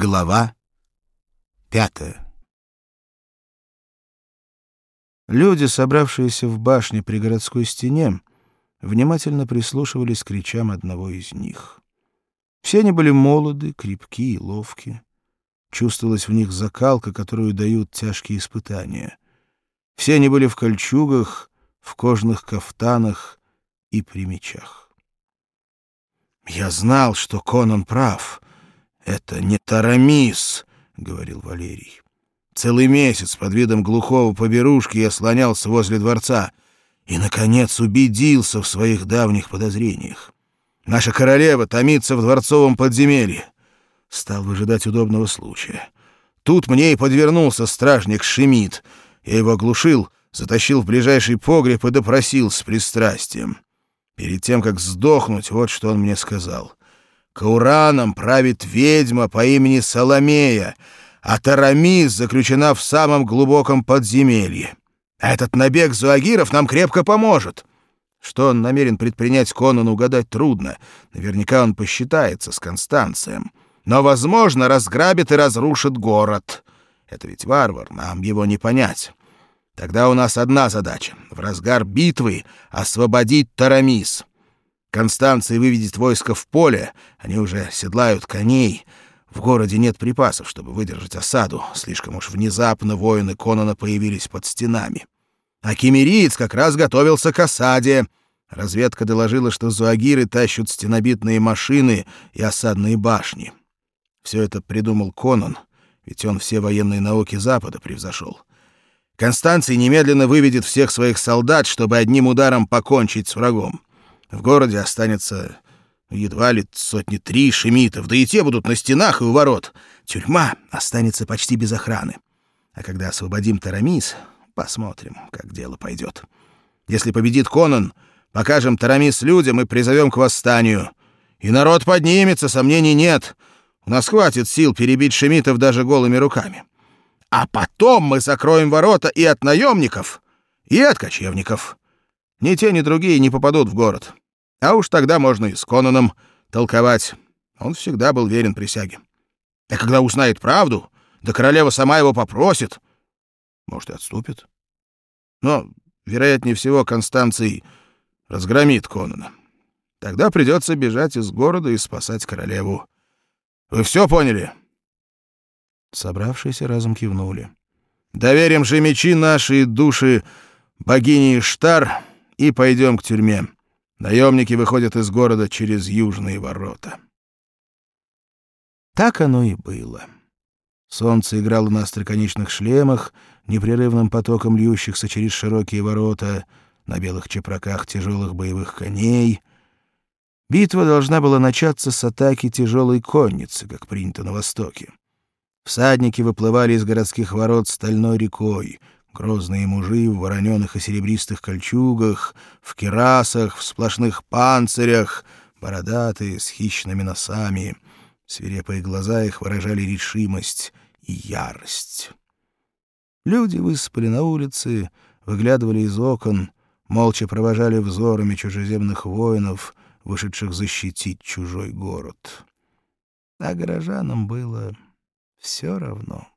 Глава пятая Люди, собравшиеся в башне при городской стене, внимательно прислушивались к речам одного из них. Все они были молоды, крепки и ловки. Чувствовалась в них закалка, которую дают тяжкие испытания. Все они были в кольчугах, в кожных кафтанах и при мечах. «Я знал, что Конан прав», «Это не Тарамис», — говорил Валерий. «Целый месяц под видом глухого поберушки я слонялся возле дворца и, наконец, убедился в своих давних подозрениях. Наша королева томится в дворцовом подземелье. Стал выжидать удобного случая. Тут мне и подвернулся стражник Шемид. Я его оглушил, затащил в ближайший погреб и допросил с пристрастием. Перед тем, как сдохнуть, вот что он мне сказал. Каураном правит ведьма по имени Соломея, а Тарамис заключена в самом глубоком подземелье. Этот набег зуагиров нам крепко поможет. Что он намерен предпринять Конану, угадать трудно. Наверняка он посчитается с Констанцием. Но, возможно, разграбит и разрушит город. Это ведь варвар, нам его не понять. Тогда у нас одна задача — в разгар битвы освободить Тарамис. Констанция выведет войско в поле, они уже седлают коней. В городе нет припасов, чтобы выдержать осаду. Слишком уж внезапно воины Конона появились под стенами. А кемериец как раз готовился к осаде. Разведка доложила, что зуагиры тащат стенобитные машины и осадные башни. Все это придумал Конон, ведь он все военные науки Запада превзошел. Констанций немедленно выведет всех своих солдат, чтобы одним ударом покончить с врагом. В городе останется едва ли сотни три шемитов, да и те будут на стенах и у ворот. Тюрьма останется почти без охраны. А когда освободим Тарамис, посмотрим, как дело пойдет. Если победит Конан, покажем Тарамис людям и призовем к восстанию. И народ поднимется, сомнений нет. У нас хватит сил перебить шемитов даже голыми руками. А потом мы закроем ворота и от наемников, и от кочевников. Ни те, ни другие не попадут в город. А уж тогда можно и с Конаном толковать. Он всегда был верен присяге. А когда узнает правду, да королева сама его попросит, может, и отступит. Но, вероятнее всего, Констанций разгромит Конана. Тогда придется бежать из города и спасать королеву. Вы все поняли?» Собравшиеся разом кивнули. «Доверим же мечи наши души богине Штар и пойдем к тюрьме. Наемники выходят из города через южные ворота. Так оно и было. Солнце играло на остроконечных шлемах, непрерывным потоком льющихся через широкие ворота, на белых чепраках тяжелых боевых коней. Битва должна была начаться с атаки тяжелой конницы, как принято на Востоке. Всадники выплывали из городских ворот стальной рекой, Грозные мужи в вороненых и серебристых кольчугах, в керасах, в сплошных панцирях, бородатые, с хищными носами. Свирепые глаза их выражали решимость и ярость. Люди высыпали на улицы, выглядывали из окон, молча провожали взорами чужеземных воинов, вышедших защитить чужой город. А горожанам было все равно.